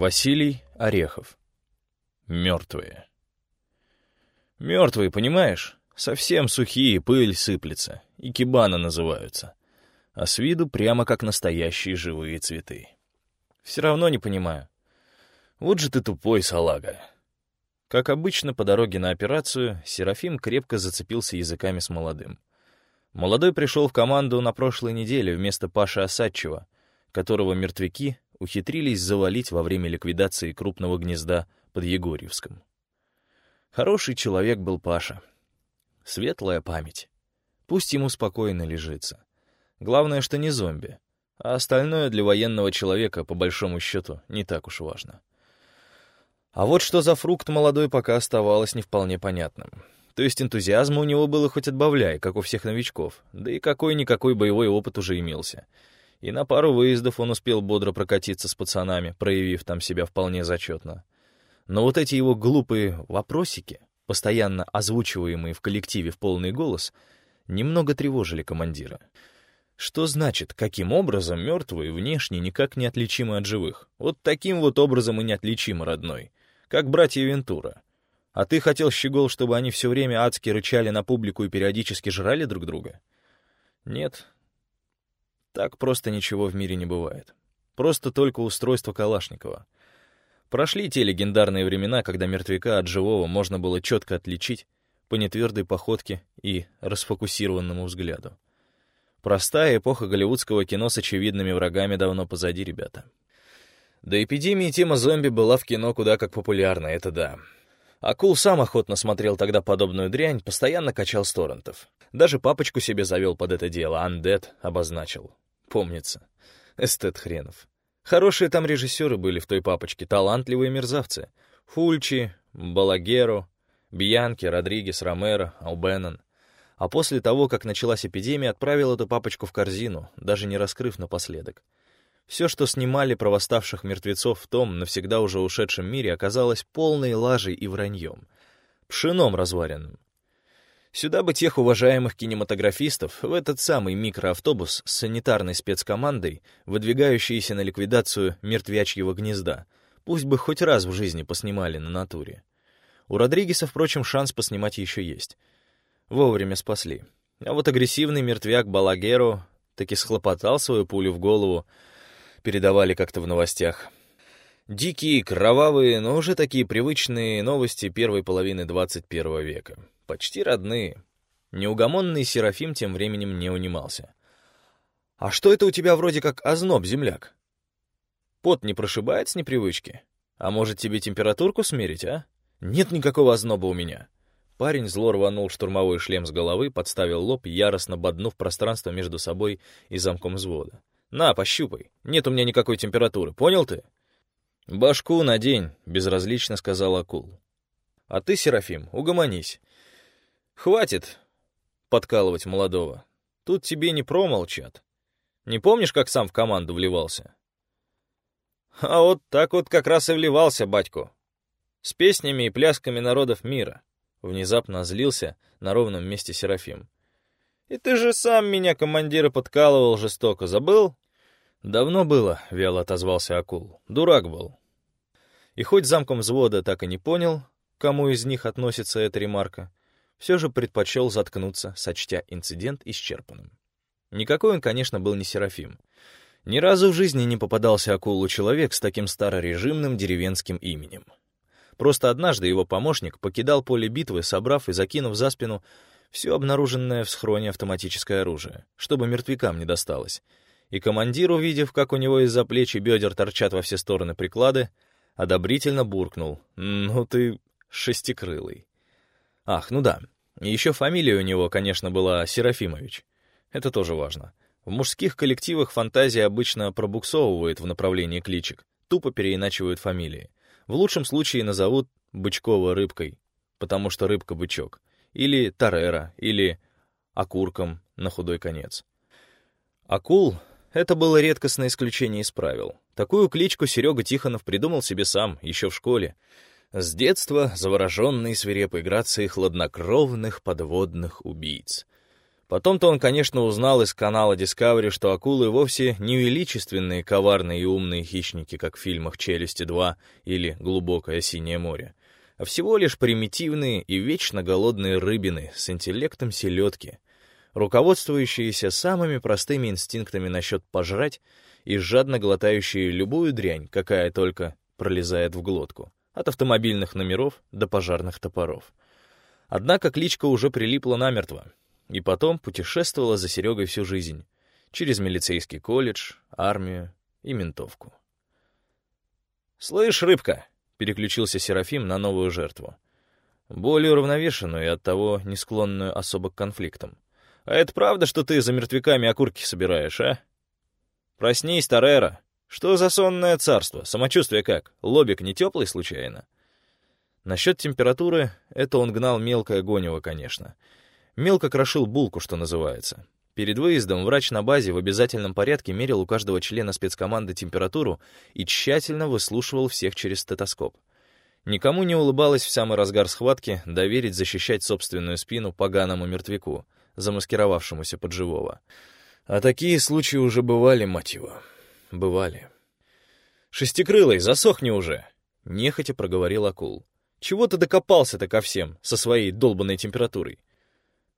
Василий Орехов. Мертвые. Мертвые, понимаешь? Совсем сухие, пыль сыплется. И кибана называются. А с виду прямо как настоящие живые цветы. Все равно не понимаю. Вот же ты тупой, салага. Как обычно, по дороге на операцию Серафим крепко зацепился языками с молодым. Молодой пришел в команду на прошлой неделе вместо Паши Осадчева, которого мертвяки ухитрились завалить во время ликвидации крупного гнезда под Егорьевском. Хороший человек был Паша. Светлая память. Пусть ему спокойно лежится. Главное, что не зомби, а остальное для военного человека, по большому счету, не так уж важно. А вот что за фрукт молодой пока оставалось не вполне понятным. То есть энтузиазма у него было хоть отбавляй, как у всех новичков, да и какой-никакой боевой опыт уже имелся. И на пару выездов он успел бодро прокатиться с пацанами, проявив там себя вполне зачетно. Но вот эти его глупые вопросики, постоянно озвучиваемые в коллективе в полный голос, немного тревожили командира. Что значит, каким образом мертвые внешне никак не отличимы от живых? Вот таким вот образом и неотличимы, родной. Как братья Вентура. А ты хотел, Щегол, чтобы они все время адски рычали на публику и периодически жрали друг друга? Нет, так просто ничего в мире не бывает. Просто только устройство Калашникова. Прошли те легендарные времена, когда мертвяка от живого можно было четко отличить по нетвердой походке и расфокусированному взгляду. Простая эпоха голливудского кино с очевидными врагами давно позади, ребята. До эпидемии тема зомби была в кино куда как популярна, это да. Акул сам охотно смотрел тогда подобную дрянь, постоянно качал с торрентов. Даже папочку себе завел под это дело, Андет обозначил. Помнится. Эстет хренов. Хорошие там режиссеры были в той папочке, талантливые мерзавцы. Фульчи, Балагеро, Бьянки, Родригес, Ромеро, Албеннон. А после того, как началась эпидемия, отправил эту папочку в корзину, даже не раскрыв напоследок. Все, что снимали про восставших мертвецов в том навсегда уже ушедшем мире, оказалось полной лажей и враньем. Пшеном разваренным. Сюда бы тех уважаемых кинематографистов в этот самый микроавтобус с санитарной спецкомандой, выдвигающиеся на ликвидацию мертвячьего гнезда. Пусть бы хоть раз в жизни поснимали на натуре. У Родригеса, впрочем, шанс поснимать еще есть. Вовремя спасли. А вот агрессивный мертвяк Балагеро таки схлопотал свою пулю в голову, передавали как-то в новостях. Дикие, кровавые, но уже такие привычные новости первой половины 21 века. Почти родные. Неугомонный Серафим тем временем не унимался. «А что это у тебя вроде как озноб, земляк? Пот не прошибает с непривычки? А может, тебе температурку смерить, а? Нет никакого озноба у меня». Парень зло рванул штурмовой шлем с головы, подставил лоб, яростно боднув пространство между собой и замком взвода. «На, пощупай. Нет у меня никакой температуры, понял ты?» «Башку надень», — безразлично сказал акул. «А ты, Серафим, угомонись. Хватит подкалывать молодого. Тут тебе не промолчат. Не помнишь, как сам в команду вливался?» «А вот так вот как раз и вливался, батько. С песнями и плясками народов мира». Внезапно злился на ровном месте Серафим. «И ты же сам меня, командира, подкалывал жестоко, забыл?» «Давно было», — вяло отозвался Акул. «Дурак был». И хоть замком взвода так и не понял, кому из них относится эта ремарка, все же предпочел заткнуться, сочтя инцидент исчерпанным. Никакой он, конечно, был не Серафим. Ни разу в жизни не попадался Акулу человек с таким старорежимным деревенским именем. Просто однажды его помощник покидал поле битвы, собрав и закинув за спину все обнаруженное в схроне автоматическое оружие, чтобы мертвякам не досталось. И командир, увидев, как у него из-за плеч и бедер торчат во все стороны приклады, одобрительно буркнул. «Ну ты шестикрылый». Ах, ну да, еще фамилия у него, конечно, была Серафимович. Это тоже важно. В мужских коллективах фантазия обычно пробуксовывает в направлении кличек, тупо переиначивают фамилии. В лучшем случае назовут Бычкова рыбкой, потому что рыбка-бычок или Тарера, или Акурком на худой конец. Акул — это было редкостное исключение из правил. Такую кличку Серега Тихонов придумал себе сам, еще в школе. С детства завороженный свирепой грацией хладнокровных подводных убийц. Потом-то он, конечно, узнал из канала Discovery, что акулы вовсе не величественные, коварные и умные хищники, как в фильмах «Челюсти 2» или «Глубокое синее море», а всего лишь примитивные и вечно голодные рыбины с интеллектом селедки, руководствующиеся самыми простыми инстинктами насчет пожрать и жадно глотающие любую дрянь, какая только пролезает в глотку, от автомобильных номеров до пожарных топоров. Однако кличка уже прилипла намертво, и потом путешествовала за Серегой всю жизнь, через милицейский колледж, армию и ментовку. «Слышь, рыбка!» — переключился Серафим на новую жертву. Более уравновешенную и оттого не склонную особо к конфликтам. «А это правда, что ты за мертвяками окурки собираешь, а? Проснись, Тарера! Что за сонное царство? Самочувствие как? Лобик не теплый случайно?» Насчет температуры — это он гнал мелкое гонево, конечно — Мелко крошил булку, что называется. Перед выездом врач на базе в обязательном порядке мерил у каждого члена спецкоманды температуру и тщательно выслушивал всех через стетоскоп. Никому не улыбалось в самый разгар схватки доверить защищать собственную спину поганому мертвяку, замаскировавшемуся под живого. А такие случаи уже бывали, мать его. Бывали. «Шестикрылый, засохни уже!» — нехотя проговорил акул. «Чего ты докопался-то ко всем со своей долбанной температурой?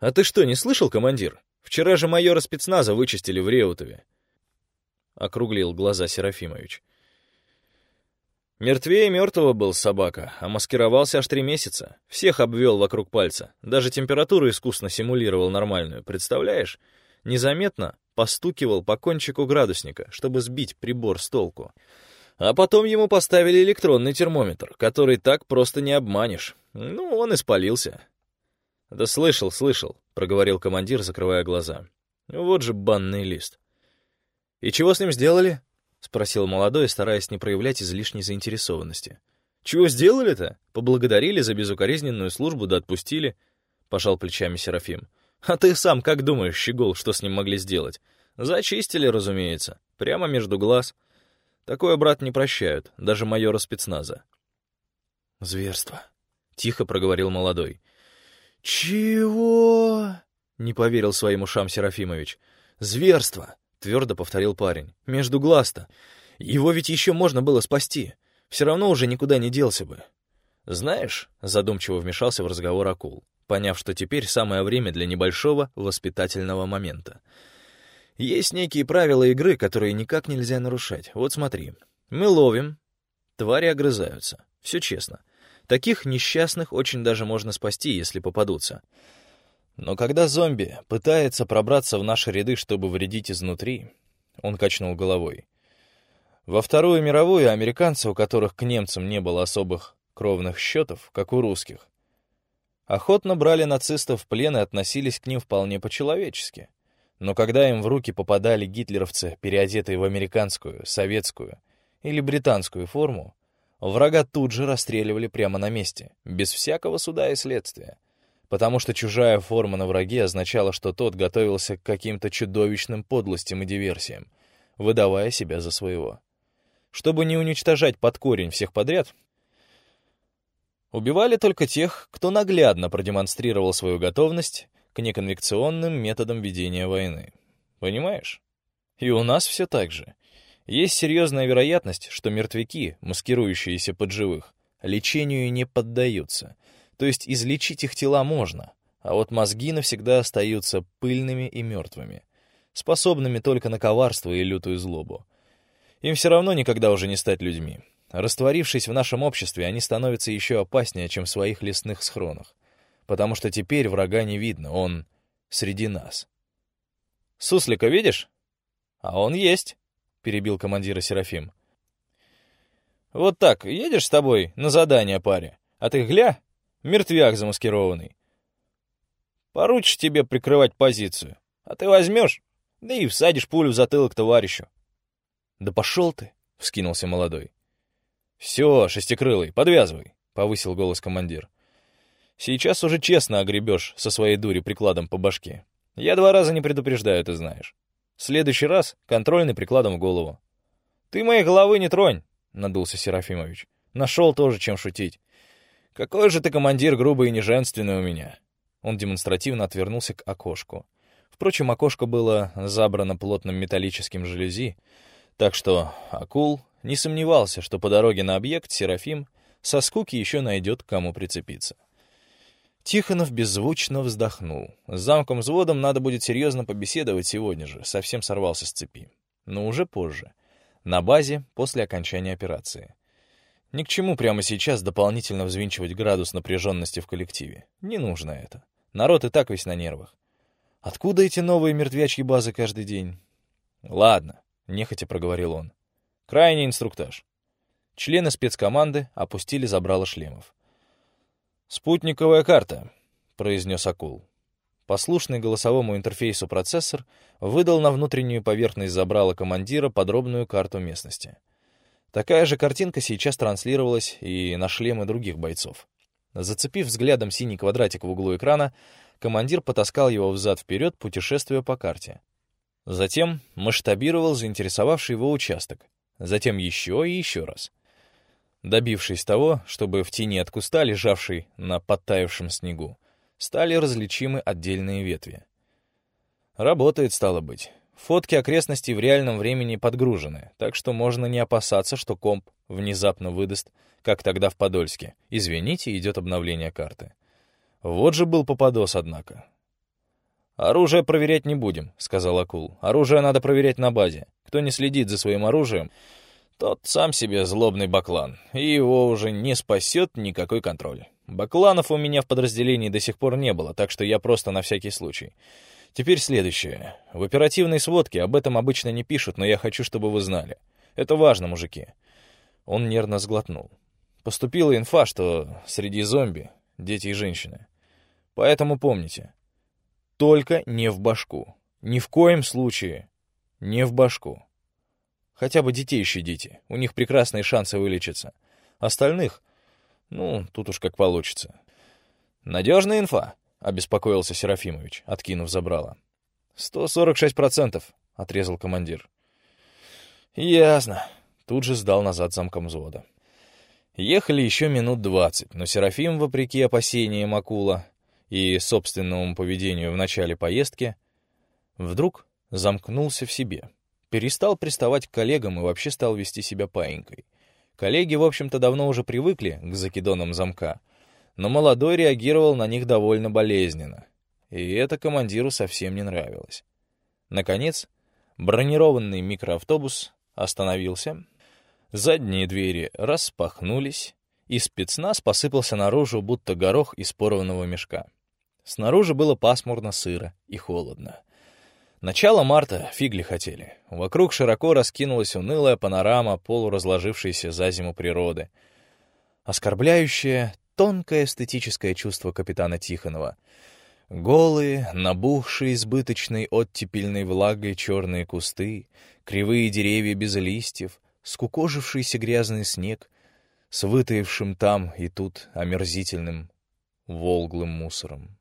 «А ты что, не слышал, командир? Вчера же майора спецназа вычистили в Реутове». Округлил глаза Серафимович. Мертвее мертвого был собака, а маскировался аж три месяца. Всех обвел вокруг пальца. Даже температуру искусно симулировал нормальную, представляешь? Незаметно постукивал по кончику градусника, чтобы сбить прибор с толку. А потом ему поставили электронный термометр, который так просто не обманешь. Ну, он испалился. «Да слышал, слышал», — проговорил командир, закрывая глаза. «Вот же банный лист». «И чего с ним сделали?» — спросил молодой, стараясь не проявлять излишней заинтересованности. «Чего сделали-то? Поблагодарили за безукоризненную службу да отпустили?» — пожал плечами Серафим. «А ты сам как думаешь, Щегол, что с ним могли сделать? Зачистили, разумеется, прямо между глаз. Такое, брат, не прощают, даже майора спецназа». «Зверство», — тихо проговорил молодой. «Чего?» — не поверил своим ушам Серафимович. «Зверство!» — твердо повторил парень. «Между глаз-то. Его ведь еще можно было спасти. Все равно уже никуда не делся бы». «Знаешь», — задумчиво вмешался в разговор акул, поняв, что теперь самое время для небольшого воспитательного момента. «Есть некие правила игры, которые никак нельзя нарушать. Вот смотри. Мы ловим, твари огрызаются. Все честно. Таких несчастных очень даже можно спасти, если попадутся. Но когда зомби пытается пробраться в наши ряды, чтобы вредить изнутри, он качнул головой. Во Вторую мировую американцы, у которых к немцам не было особых кровных счетов, как у русских, охотно брали нацистов в плен и относились к ним вполне по-человечески. Но когда им в руки попадали гитлеровцы, переодетые в американскую, советскую или британскую форму, Врага тут же расстреливали прямо на месте, без всякого суда и следствия. Потому что чужая форма на враге означала, что тот готовился к каким-то чудовищным подлостям и диверсиям, выдавая себя за своего. Чтобы не уничтожать под корень всех подряд, убивали только тех, кто наглядно продемонстрировал свою готовность к неконвекционным методам ведения войны. Понимаешь? И у нас все так же. Есть серьезная вероятность, что мертвяки, маскирующиеся под живых, лечению не поддаются. То есть излечить их тела можно, а вот мозги навсегда остаются пыльными и мертвыми, способными только на коварство и лютую злобу. Им все равно никогда уже не стать людьми. Растворившись в нашем обществе, они становятся еще опаснее, чем в своих лесных схронах. Потому что теперь врага не видно, он среди нас. «Суслика видишь?» «А он есть». — перебил командира Серафим. «Вот так, едешь с тобой на задание паре, а ты гля, мертвяк замаскированный. Поручишь тебе прикрывать позицию, а ты возьмешь, да и всадишь пулю в затылок товарищу». «Да пошел ты!» — вскинулся молодой. «Все, шестикрылый, подвязывай», — повысил голос командир. «Сейчас уже честно огребешь со своей дури прикладом по башке. Я два раза не предупреждаю, ты знаешь следующий раз контрольный прикладом в голову. «Ты моей головы не тронь!» — надулся Серафимович. «Нашел тоже, чем шутить. Какой же ты командир грубый и неженственный у меня!» Он демонстративно отвернулся к окошку. Впрочем, окошко было забрано плотным металлическим жалюзи, так что акул не сомневался, что по дороге на объект Серафим со скуки еще найдет к кому прицепиться. Тихонов беззвучно вздохнул. С замком-взводом надо будет серьезно побеседовать сегодня же, совсем сорвался с цепи. Но уже позже. На базе, после окончания операции. Ни к чему прямо сейчас дополнительно взвинчивать градус напряженности в коллективе. Не нужно это. Народ и так весь на нервах. Откуда эти новые мертвячьи базы каждый день? Ладно, нехотя проговорил он. Крайний инструктаж. Члены спецкоманды опустили забрало шлемов. «Спутниковая карта», — произнес Акул. Послушный голосовому интерфейсу процессор выдал на внутреннюю поверхность забрала командира подробную карту местности. Такая же картинка сейчас транслировалась и на шлемы других бойцов. Зацепив взглядом синий квадратик в углу экрана, командир потаскал его взад-вперед, путешествуя по карте. Затем масштабировал заинтересовавший его участок. Затем еще и еще раз — добившись того, чтобы в тени от куста, лежавшей на подтаявшем снегу, стали различимы отдельные ветви. Работает, стало быть. Фотки окрестностей в реальном времени подгружены, так что можно не опасаться, что комп внезапно выдаст, как тогда в Подольске. Извините, идет обновление карты. Вот же был попадос, однако. «Оружие проверять не будем», — сказал Акул. «Оружие надо проверять на базе. Кто не следит за своим оружием, тот сам себе злобный баклан, и его уже не спасет никакой контроль. Бакланов у меня в подразделении до сих пор не было, так что я просто на всякий случай. Теперь следующее. В оперативной сводке об этом обычно не пишут, но я хочу, чтобы вы знали. Это важно, мужики. Он нервно сглотнул. Поступила инфа, что среди зомби дети и женщины. Поэтому помните. Только не в башку. Ни в коем случае не в башку. Хотя бы детей щадите, у них прекрасные шансы вылечиться. Остальных, ну, тут уж как получится. «Надежная инфа?» — обеспокоился Серафимович, откинув забрало. «Сто сорок шесть процентов», — отрезал командир. «Ясно», — тут же сдал назад замком взвода. Ехали еще минут двадцать, но Серафим, вопреки опасениям Акула и собственному поведению в начале поездки, вдруг замкнулся в себе перестал приставать к коллегам и вообще стал вести себя паинькой. Коллеги, в общем-то, давно уже привыкли к закидонам замка, но молодой реагировал на них довольно болезненно, и это командиру совсем не нравилось. Наконец, бронированный микроавтобус остановился, задние двери распахнулись, и спецназ посыпался наружу, будто горох из порванного мешка. Снаружи было пасмурно, сыро и холодно. Начало марта фигли хотели. Вокруг широко раскинулась унылая панорама полуразложившейся за зиму природы. Оскорбляющее, тонкое эстетическое чувство капитана Тихонова. Голые, набухшие избыточной оттепельной влагой черные кусты, кривые деревья без листьев, скукожившийся грязный снег с вытаившим там и тут омерзительным волглым мусором.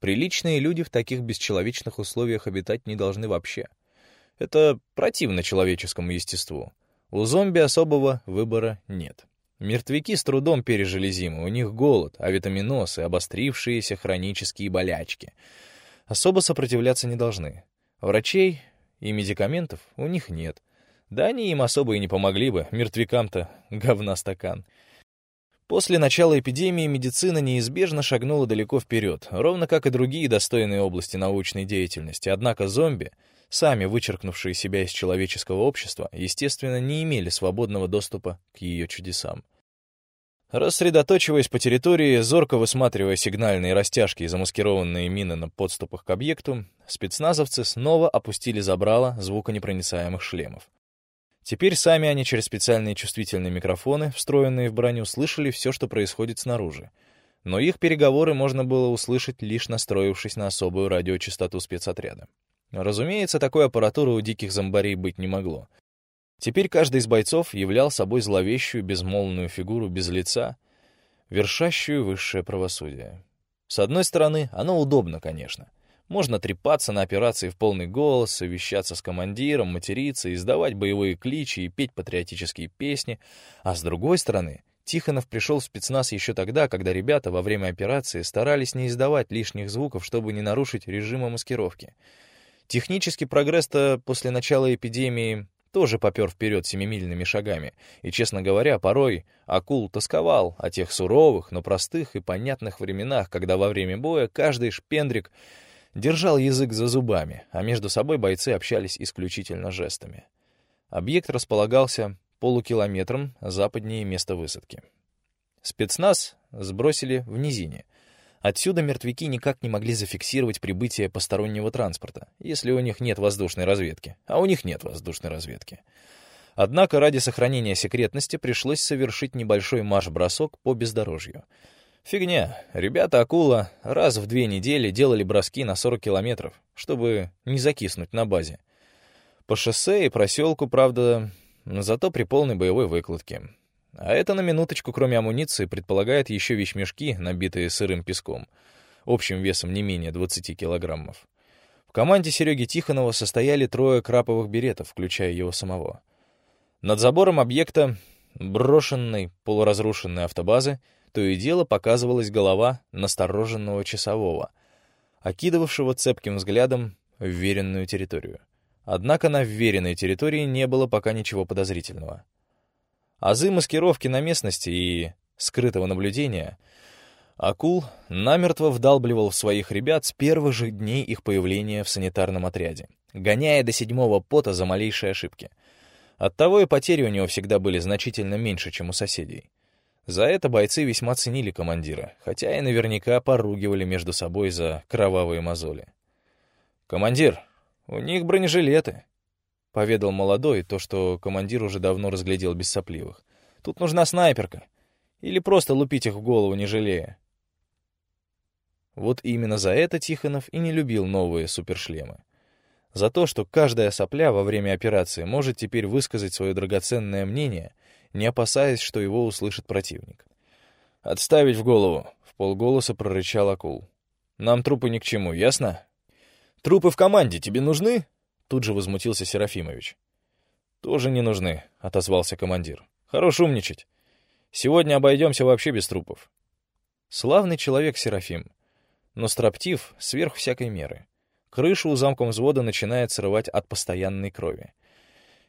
Приличные люди в таких бесчеловечных условиях обитать не должны вообще. Это противно человеческому естеству. У зомби особого выбора нет. Мертвяки с трудом пережили зиму, у них голод, авитаминоз и обострившиеся хронические болячки. Особо сопротивляться не должны. Врачей и медикаментов у них нет. Да они им особо и не помогли бы, мертвякам-то говна стакан. После начала эпидемии медицина неизбежно шагнула далеко вперед, ровно как и другие достойные области научной деятельности. Однако зомби, сами вычеркнувшие себя из человеческого общества, естественно, не имели свободного доступа к ее чудесам. Рассредоточиваясь по территории, зорко высматривая сигнальные растяжки и замаскированные мины на подступах к объекту, спецназовцы снова опустили забрало звуконепроницаемых шлемов. Теперь сами они через специальные чувствительные микрофоны, встроенные в броню, слышали все, что происходит снаружи. Но их переговоры можно было услышать, лишь настроившись на особую радиочастоту спецотряда. Разумеется, такой аппаратуры у диких зомбарей быть не могло. Теперь каждый из бойцов являл собой зловещую, безмолвную фигуру без лица, вершащую высшее правосудие. С одной стороны, оно удобно, конечно — можно трепаться на операции в полный голос, совещаться с командиром, материться, издавать боевые кличи и петь патриотические песни. А с другой стороны, Тихонов пришел в спецназ еще тогда, когда ребята во время операции старались не издавать лишних звуков, чтобы не нарушить режима маскировки. Технический прогресс-то после начала эпидемии тоже попер вперед семимильными шагами, и, честно говоря, порой акул тосковал о тех суровых, но простых и понятных временах, когда во время боя каждый шпендрик держал язык за зубами, а между собой бойцы общались исключительно жестами. Объект располагался полукилометром западнее места высадки. Спецназ сбросили в низине. Отсюда мертвяки никак не могли зафиксировать прибытие постороннего транспорта, если у них нет воздушной разведки. А у них нет воздушной разведки. Однако ради сохранения секретности пришлось совершить небольшой марш-бросок по бездорожью. Фигня. Ребята Акула раз в две недели делали броски на 40 километров, чтобы не закиснуть на базе. По шоссе и проселку, правда, зато при полной боевой выкладке. А это на минуточку, кроме амуниции, предполагает еще вещмешки, набитые сырым песком, общим весом не менее 20 килограммов. В команде Сереги Тихонова состояли трое краповых беретов, включая его самого. Над забором объекта, брошенной, полуразрушенной автобазы, то и дело показывалась голова настороженного часового, окидывавшего цепким взглядом вверенную территорию. Однако на вверенной территории не было пока ничего подозрительного. Азы маскировки на местности и скрытого наблюдения Акул намертво вдалбливал в своих ребят с первых же дней их появления в санитарном отряде, гоняя до седьмого пота за малейшие ошибки. Оттого и потери у него всегда были значительно меньше, чем у соседей. За это бойцы весьма ценили командира, хотя и наверняка поругивали между собой за кровавые мозоли. «Командир, у них бронежилеты», — поведал молодой то, что командир уже давно разглядел без сопливых. «Тут нужна снайперка. Или просто лупить их в голову, не жалея». Вот именно за это Тихонов и не любил новые супершлемы. За то, что каждая сопля во время операции может теперь высказать свое драгоценное мнение, не опасаясь, что его услышит противник. «Отставить в голову!» — в полголоса прорычал акул. «Нам трупы ни к чему, ясно?» «Трупы в команде тебе нужны?» Тут же возмутился Серафимович. «Тоже не нужны», — отозвался командир. «Хорош умничать. Сегодня обойдемся вообще без трупов». Славный человек Серафим, но строптив сверх всякой меры. Крышу у замком взвода начинает срывать от постоянной крови.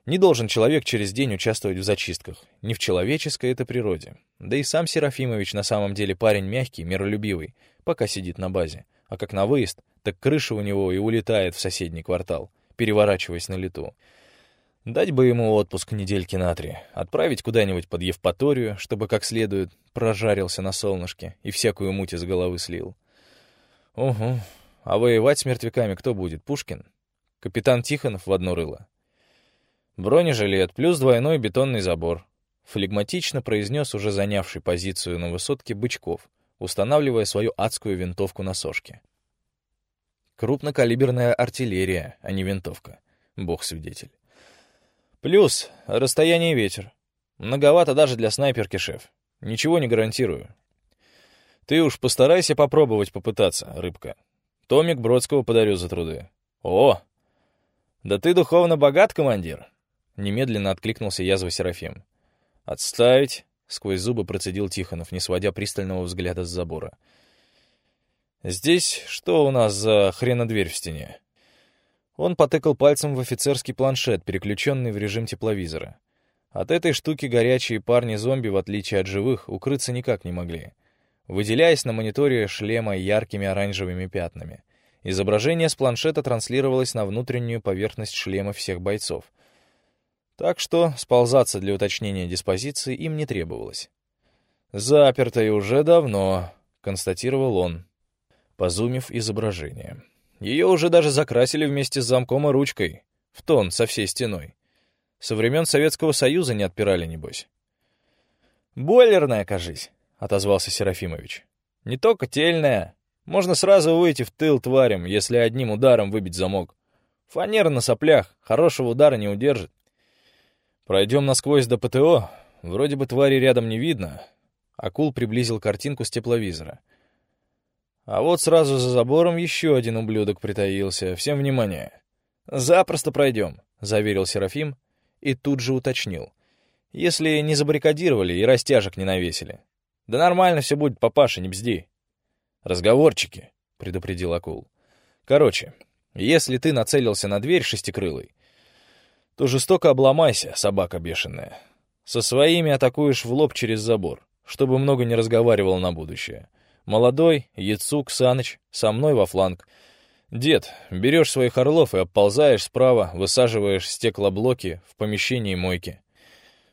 Не должен человек через день участвовать в зачистках. Не в человеческой это природе. Да и сам Серафимович на самом деле парень мягкий, миролюбивый, пока сидит на базе. А как на выезд, так крыша у него и улетает в соседний квартал, переворачиваясь на лету. Дать бы ему отпуск недельки на три, отправить куда-нибудь под Евпаторию, чтобы как следует прожарился на солнышке и всякую муть из головы слил. Угу. А воевать с мертвяками кто будет? Пушкин? Капитан Тихонов в одно рыло? Бронежилет плюс двойной бетонный забор. Флегматично произнес уже занявший позицию на высотке Бычков, устанавливая свою адскую винтовку на сошке. Крупнокалиберная артиллерия, а не винтовка. Бог свидетель. Плюс расстояние ветер. Многовато даже для снайперки, шеф. Ничего не гарантирую. Ты уж постарайся попробовать попытаться, рыбка. Томик Бродского подарю за труды. О! Да ты духовно богат, командир. Немедленно откликнулся язва Серафим. «Отставить!» — сквозь зубы процедил Тихонов, не сводя пристального взгляда с забора. «Здесь что у нас за хренодверь в стене?» Он потыкал пальцем в офицерский планшет, переключенный в режим тепловизора. От этой штуки горячие парни-зомби, в отличие от живых, укрыться никак не могли, выделяясь на мониторе шлема яркими оранжевыми пятнами. Изображение с планшета транслировалось на внутреннюю поверхность шлема всех бойцов. Так что сползаться для уточнения диспозиции им не требовалось. «Заперто и уже давно», — констатировал он, позумив изображение. Ее уже даже закрасили вместе с замком и ручкой, в тон со всей стеной. Со времен Советского Союза не отпирали, небось. «Бойлерная, кажись», — отозвался Серафимович. «Не то котельная. Можно сразу выйти в тыл тварям, если одним ударом выбить замок. Фанера на соплях, хорошего удара не удержит. Пройдем насквозь до ПТО. Вроде бы твари рядом не видно. Акул приблизил картинку с тепловизора. А вот сразу за забором еще один ублюдок притаился. Всем внимание. «Запросто пройдем», — заверил Серафим и тут же уточнил. Если не забаррикадировали и растяжек не навесили. Да нормально все будет, папаша, не бзди. Разговорчики, предупредил акул. Короче, если ты нацелился на дверь шестикрылой, то жестоко обломайся, собака бешеная. Со своими атакуешь в лоб через забор, чтобы много не разговаривал на будущее. Молодой, Яцук, Саныч, со мной во фланг. Дед, берешь своих орлов и обползаешь справа, высаживаешь стеклоблоки в помещении мойки.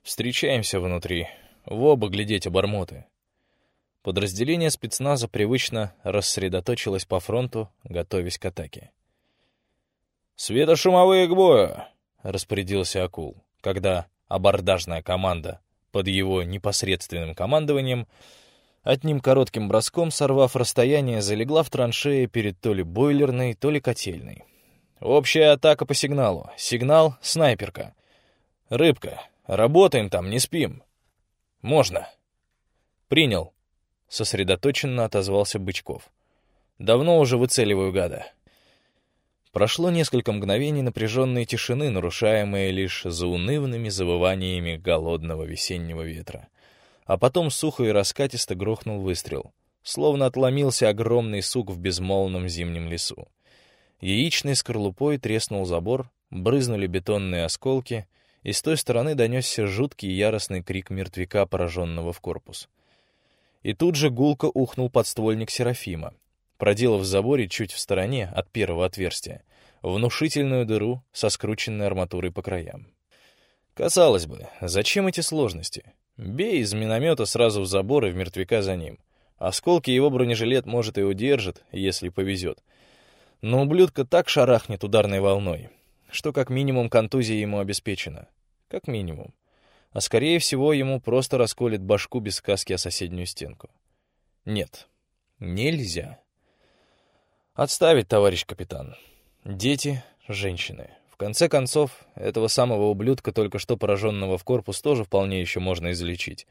Встречаемся внутри. В оба глядеть обормоты. Подразделение спецназа привычно рассредоточилось по фронту, готовясь к атаке. «Светошумовые к бою!» — распорядился Акул, когда абордажная команда под его непосредственным командованием одним коротким броском, сорвав расстояние, залегла в траншее перед то ли бойлерной, то ли котельной. Общая атака по сигналу. Сигнал — снайперка. «Рыбка, работаем там, не спим». «Можно». «Принял», — сосредоточенно отозвался Бычков. «Давно уже выцеливаю гада». Прошло несколько мгновений напряженной тишины, нарушаемые лишь заунывными завываниями голодного весеннего ветра. А потом сухо и раскатисто грохнул выстрел, словно отломился огромный сук в безмолвном зимнем лесу. Яичной скорлупой треснул забор, брызнули бетонные осколки, и с той стороны донесся жуткий яростный крик мертвяка, пораженного в корпус. И тут же гулко ухнул подствольник Серафима, проделав в заборе чуть в стороне от первого отверстия внушительную дыру со скрученной арматурой по краям. Казалось бы, зачем эти сложности? Бей из миномета сразу в забор и в мертвяка за ним. Осколки его бронежилет, может, и удержит, если повезет. Но ублюдка так шарахнет ударной волной, что как минимум контузия ему обеспечена. Как минимум. А скорее всего, ему просто расколет башку без сказки о соседнюю стенку. Нет, нельзя. Отставить, товарищ капитан. Дети, женщины. Конце концов, этого самого ублюдка, только что пораженного в корпус, тоже вполне еще можно излечить.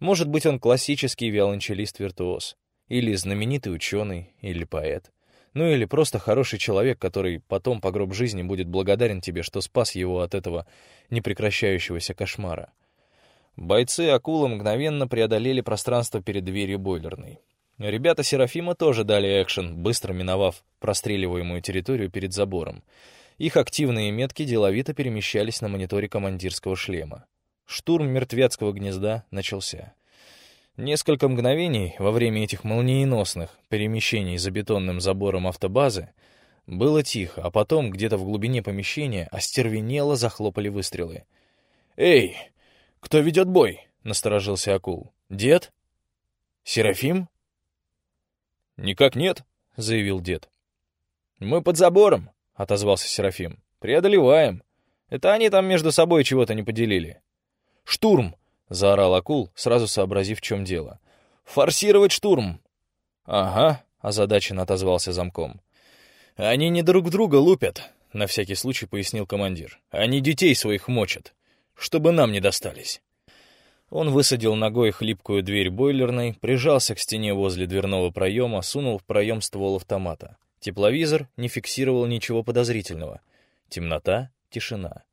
Может быть, он классический виолончелист-виртуоз. Или знаменитый ученый, или поэт. Ну или просто хороший человек, который потом по гроб жизни будет благодарен тебе, что спас его от этого непрекращающегося кошмара. Бойцы акула мгновенно преодолели пространство перед дверью бойлерной. Ребята Серафима тоже дали экшен, быстро миновав простреливаемую территорию перед забором. Их активные метки деловито перемещались на мониторе командирского шлема. Штурм мертвецкого гнезда начался. Несколько мгновений во время этих молниеносных перемещений за бетонным забором автобазы было тихо, а потом где-то в глубине помещения остервенело захлопали выстрелы. «Эй, кто ведет бой?» — насторожился Акул. «Дед? Серафим?» «Никак нет», — заявил дед. «Мы под забором», — отозвался Серафим. «Преодолеваем. Это они там между собой чего-то не поделили». «Штурм!» — заорал акул, сразу сообразив, в чем дело. «Форсировать штурм!» «Ага», — озадаченно отозвался замком. «Они не друг друга лупят», — на всякий случай пояснил командир. «Они детей своих мочат, чтобы нам не достались». Он высадил ногой хлипкую дверь бойлерной, прижался к стене возле дверного проема, сунул в проем ствол автомата. Тепловизор не фиксировал ничего подозрительного. Темнота, тишина.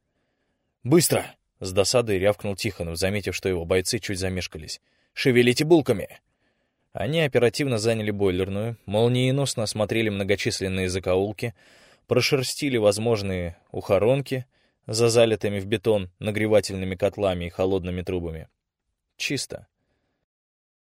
«Быстро!» — с досадой рявкнул Тихонов, заметив, что его бойцы чуть замешкались. «Шевелите булками!» Они оперативно заняли бойлерную, молниеносно осмотрели многочисленные закоулки, прошерстили возможные ухоронки за залитыми в бетон нагревательными котлами и холодными трубами. Чисто.